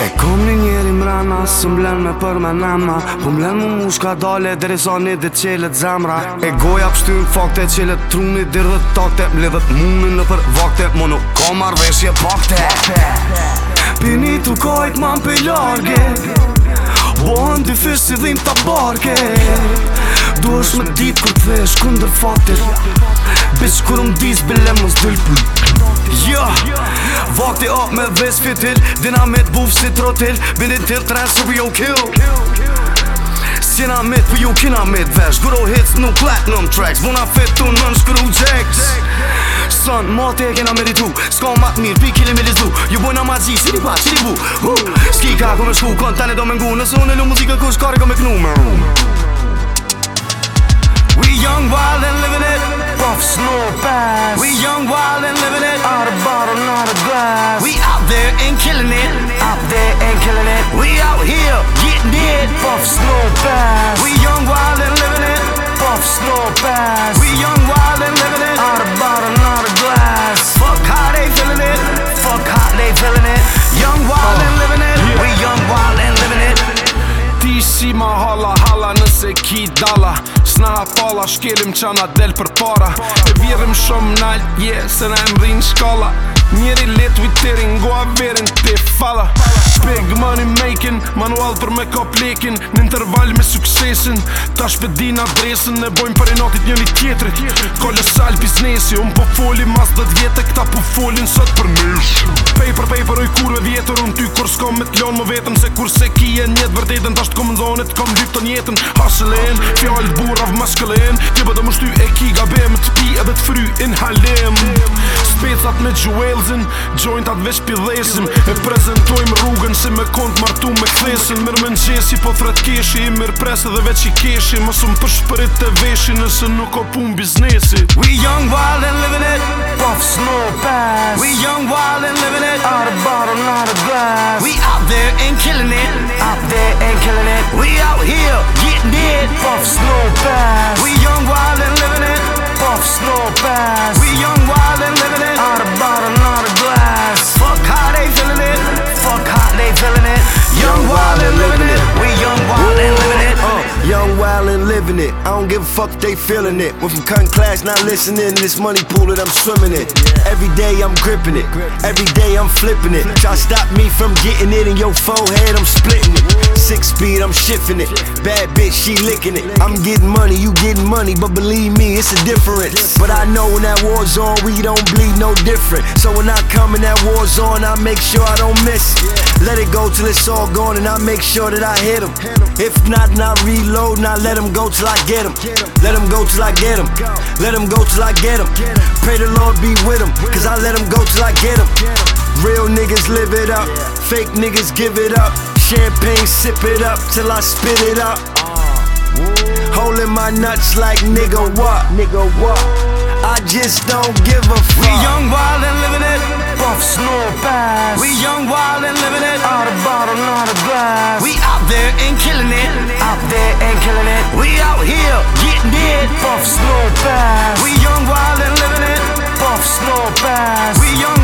E kom një njeri mrena, së mblen me për me nama Po mblen mu mu shka dale, dhere sa një dhe qelet zemra E goja pështu në fakte, qelet truni dirë dhe takte Mle dhe në për vakte, mu nuk ka marveshje pakte Pini t'u kajt ma mpe ljarge Bo në dy fish si dhim të barke Duesh me dit kër të vesh këndër fatit Bitch kur më diz bile më zdyll pëll Jo Vakti o me ves fitil Dinamit buf si trotil Bindin til të rrasu për jo kill Sjena mit për jo kina mit vesh Guro hits nuk platinum tracks Vuna fit tu nën shkru jacks Son, mati e kena meritu Sko më matë mirë, pi kili me lizdu Ju bojna ma gji, si li pa, si li bu Ski ka ku shku, kon tani do me ngu Nësë unë e lu muzika ku shkari ka me knu We out there and killing it. Out there and killing it. We out here getting it. Puff slow fast. We young wild and living it. Puff slow fast. We young wild and living it. Out of bottle, out of glass. Fuck how they feeling it. Fuck how they feeling it. Young wild and living it. Oh, We young wild and living it. DC my hala, holla nëse ki dalla S'na hapalla shkelim qana del për para E virim shumë nalt, yeah, se na emrin shkalla Njeri let vi tërin, go a verin, te falla Big money making, manual për me ka plekin Në interval me suksesin, ta shpedin adresin Ne bojmë për e notit njëri tjetëri Ka lësall biznesi, unë po foli Mas dhe djetë e këta po folin sot për nish Paper, paper, oj kurve vjetër Unë ty kur s'kom me t'lonë më vetëm Se kur se e njëtë vërdetën Ta shtë komendonit, kom lypë të njetën Hasëlen, fjallë burav maskëlen Ti bë po dhe mështu e ki gabem t'pi edhe të fry me Gjuelzin Gjojnë të atë veç pjëdhesim E prezentojmë rrugën që me kontë martu me këthesin Mirë me në qesi po thretë keshi I mirë presë dhe veç i keshi Mosëm përshpërit të veshi nëse nuk o punë biznesi We young wild and living it Puff snow pass We young wild and living it Out of bottle, out of glass We out there and killing it Out there and killing it We out here getting it Puff snow pass it. I don't give a fuck if they feeling it. Went from cutting class, not listening this money pool that I'm swimming in. Every day I'm gripping it. Every day I'm flipping it. Try stop me from getting it in your forehead, I'm splitting it. Six speed, I'm shifting it. Bad bitch, she licking it. I'm getting money, you getting money, but believe me, it's a difference. But I know in that war zone, we don't bleed no different. So when I come in that war zone, I make sure I don't miss it. Let it go till it's all gone, and I make sure that I hit If not, then I reload, and I let go till I I get him. Let him go till I get him. Let him go till I get him. Pray the Lord be with him, cause I let him go till I get him. Real niggas live it up, fake niggas give it up. Champagne sip it up till I spit it up. Holding my nuts like nigga what? Nigga what? I just don't give a fuck. We young, wild, did. Buff slow fast. We young, wild, and living it. Buff slow fast. We young.